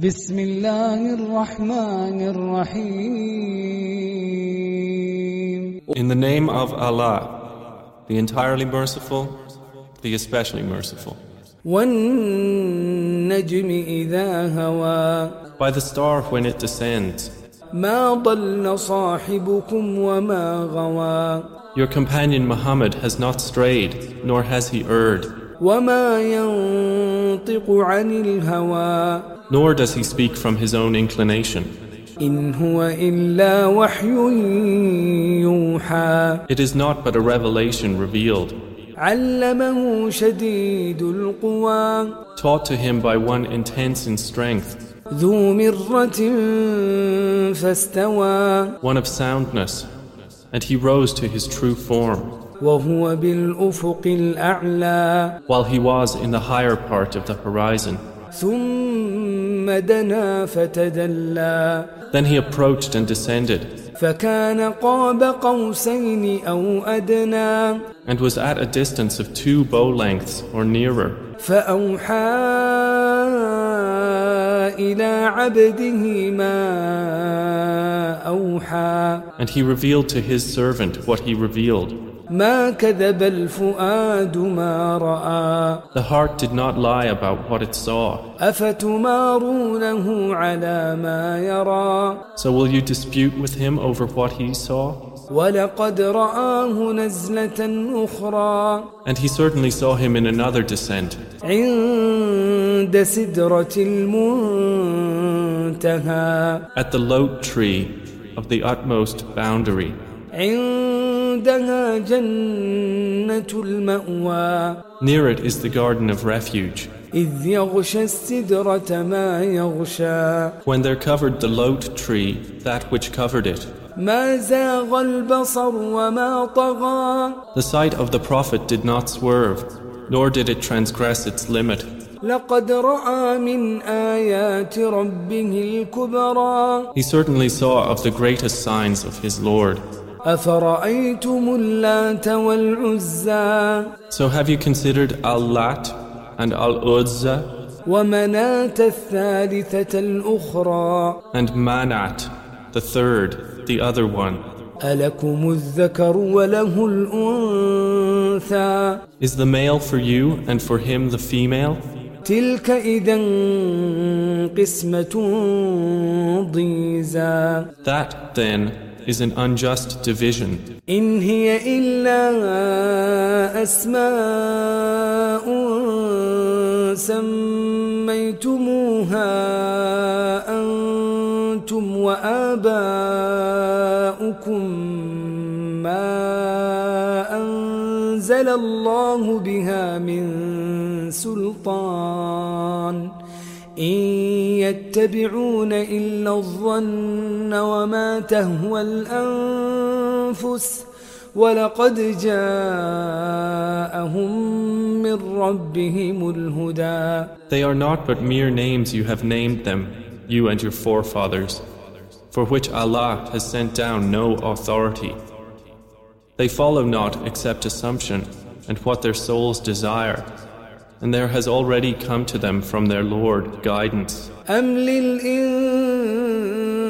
بسم الله الرحمن الرحيم In the name of Allah, the entirely merciful, the especially merciful. والنجم إذا هوى By the star when it descends, ما ضل صاحبكم وما غوى your companion Muhammad has not strayed, nor has he erred, وما ينطق عن الهوى nor does he speak from his own inclination. It is not but a revelation revealed. Taught to him by one intense in strength. One of soundness, and he rose to his true form. While he was in the higher part of the horizon. ثم دنا فتدلى Then he approached and descended, فكان قاب قوسين أو أدنى and was at a distance of two bow lengths or nearer. فأوحى إلى عبده ما أوحى And he revealed to his servant what he revealed. The heart did not lie about what it saw. So will you dispute with him over what he saw? And he certainly saw him in another descent. At the lote tree of the utmost boundary. Near it is the garden of refuge. When there covered the lote tree that which covered it. The sight of the Prophet did not swerve, nor did it transgress its limit. He certainly saw of the greatest signs of his Lord. أفرأيتم اللات والعزى So have you considered Al-Lat and Al-Uzza ومناة الثالثة الأخرى and Manat, the third, the other one? ألكم الذكر وله الأنثى Is the male for you and for him the female? تلك إذا قسمة ضيزى That, then, is an unjust division. إن هي إلا أسماء سميتموها أنتم وآباؤكم ما أنزل الله بها من سلطان يتبعون إلا الظن وما تهوى الأنفس ولقد جاءهم من ربهم الهدى They are not but mere names you have named them, you and your forefathers, for which Allah has sent down no authority. They follow not except assumption and what their souls desire, and there has already come to them from their Lord guidance. أم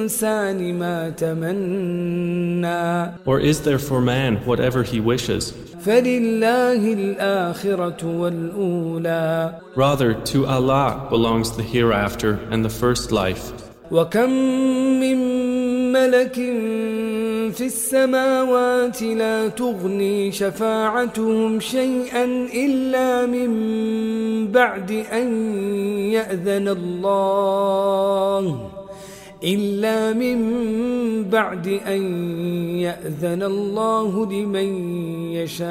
للإنسان ما تمنى Or is there for man whatever he wishes? فلله الآخرة والأولى Rather, to Allah belongs the hereafter and the first life. وكم من ملك في السماوات لا تغني شفاعتهم شيئا إلا من بعد أن يأذن الله إلا من بعد أن يأذن الله لمن يشاء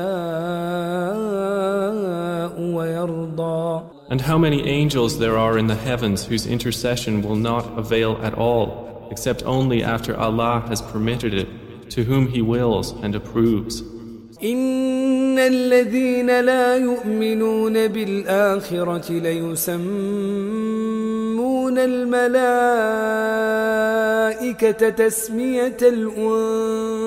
ويرضى And how many angels there are in the heavens whose intercession will not avail at all, except only after Allah has permitted it to whom He wills and approves. إن الذين لا يؤمنون بالآخرة ليسمون الملائكة تسمية الأنثى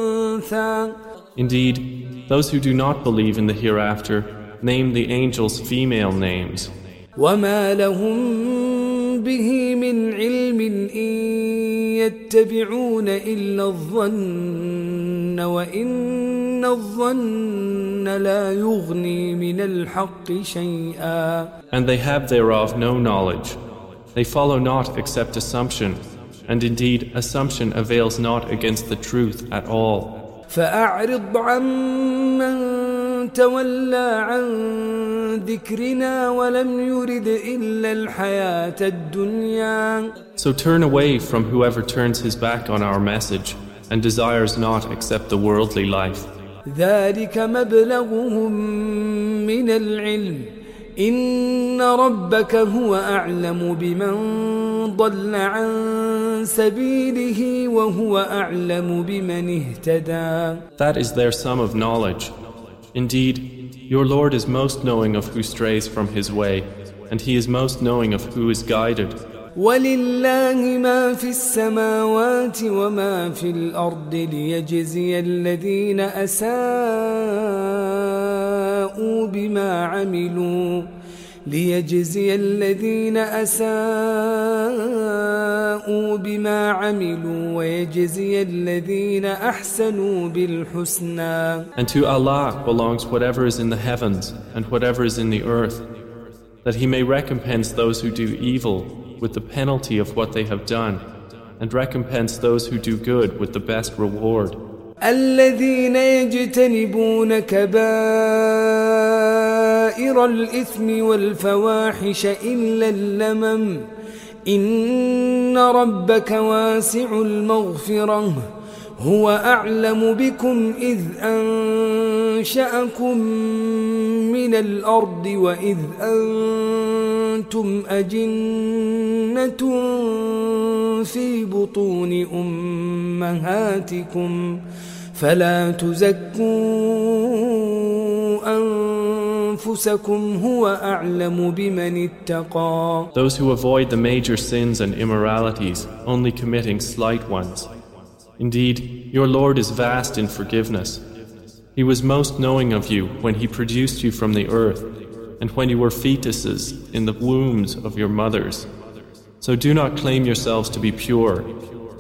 Indeed, those who do not believe in the hereafter name the angels female names, وما لهم به من علم إن يتبعون إلا الظن وإن الظن لا يغني من الحق شيئا And they have thereof no knowledge. They follow not except assumption, and indeed assumption avails not against the truth at all. فأعرض عمن تولى عن ذكرنا ولم يرد إلا الحياة الدنيا So turn away from whoever turns his back on our message and desires not except the worldly life. ذلك مبلغهم من العلم إن ربك هو أعلم بمن ضل عن سبيله وهو أعلم بمن اهتدى That is their sum of knowledge. Indeed, your Lord is most knowing of who strays from his way, and he is most knowing of who is guided. ولله ما في السماوات وما في الأرض ليجزي الذين أساءوا بما عملوا ليجزي الذين أساءوا بما عملوا ويجزي الذين أحسنوا بالحسنى And to Allah belongs whatever is in the heavens and whatever is in the earth, that he may recompense those who do evil with the penalty of what they have done, and recompense those who do good with the best reward. الذين يجتنبون كبائر الإثم والفواحش إلا اللمم. إن ربك واسع المغفرة. هو أعلم بكم إذ أنشأكم من الأرض وإذ أنتم أجنة في بطون أمهاتكم. فلا تزكوا أنفسكم هو أعلم بمن اتقى Those who avoid the major sins and immoralities, only committing slight ones. Indeed, your Lord is vast in forgiveness. He was most knowing of you when He produced you from the earth, and when you were fetuses in the wombs of your mothers. So do not claim yourselves to be pure.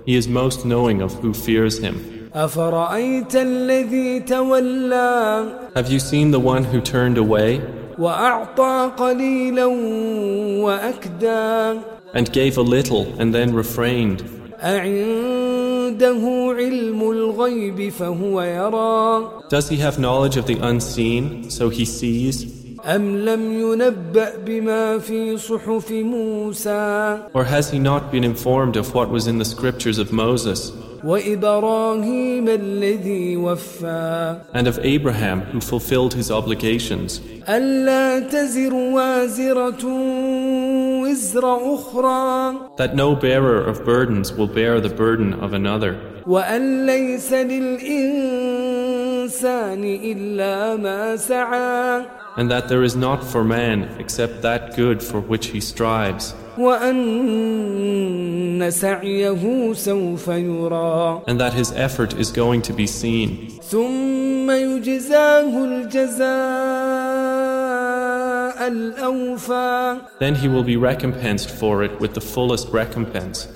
He is most knowing of who fears Him. أفرأيت الذي تولى Have you seen the one who turned away وأعطى قليلا وأكدى and gave a little and then refrained? أعنده علم الغيب فهو يرى Does he have knowledge of the unseen, so he sees? أم لم ينبأ بما في صحف موسى Or has he not been informed of what was in the scriptures of Moses وإبراهيم الذي وفى and of Abraham who fulfilled his obligations? ألا تزر وازرة وزر أخرى That no bearer of burdens will bear the burden of another, وأن ليس للإنسان إلا ما سعى and that there is not for man except that good for which he strives. And that his effort is going to be seen. Then he will be recompensed for it with the fullest recompense.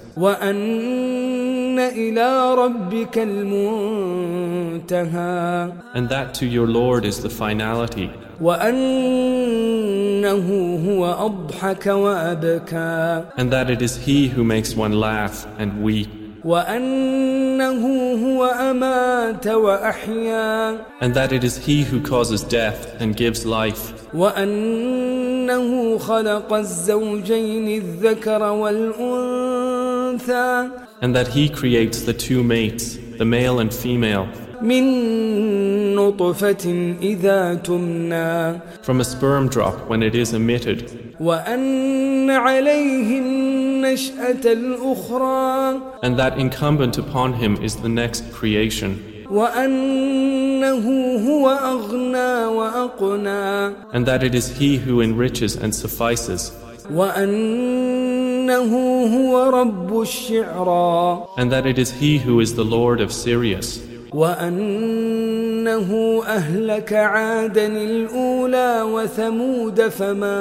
And that to your Lord is the finality, وأنه هو أضحك وأبكى and that it is he who makes one laugh and weep, وأنه هو أمات وأحيا and that it is he who causes death and gives life, وأنه خلق الزوجين الذكر والأنثى and that He creates the two mates, the male and female. From a sperm drop when it is emitted. And that incumbent upon him is the next creation. And that it is he who enriches and suffices. وأنه هو رب الشعرى and that it is he who is the Lord of Sirius, وأنه أهلك عادا الأولى وثمود فما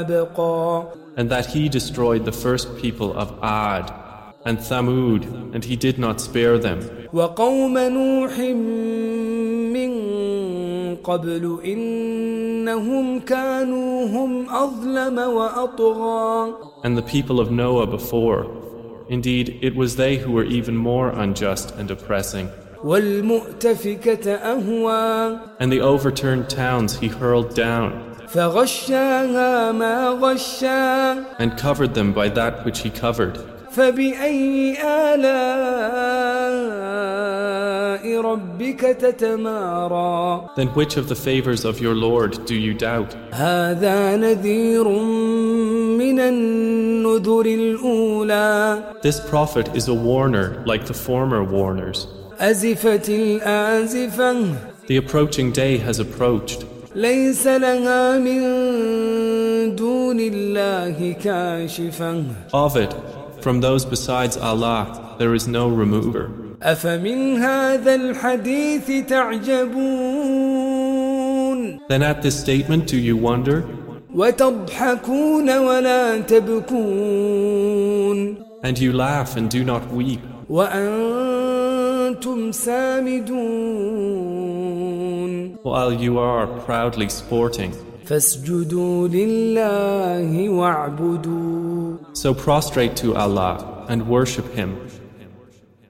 أبقى and that he destroyed the first people of Ad and Thamud, and he did not spare them. وقوم نوح من قبل إنهم كانوا هم أظلم وأطغى And the people of Noah before, indeed, it was they who were even more unjust and oppressing. والمؤتفكة أهوى And the overturned towns he hurled down, فغشاها ما غشا and covered them by that which he covered. فبأي آلاء ربك تتمارى then which of the favors of your Lord do you doubt? This prophet is a warner like the former warners. The approaching day has approached. Of it, from those besides Allah, there is no remover. أفمن هذا الحديث تعجبون Then at this statement do you wonder? وتضحكون ولا تبكون And you laugh and do not weep, وأنتم سامدون while you are proudly sporting. فاسجدوا لله واعبدوا So prostrate to Allah and worship Him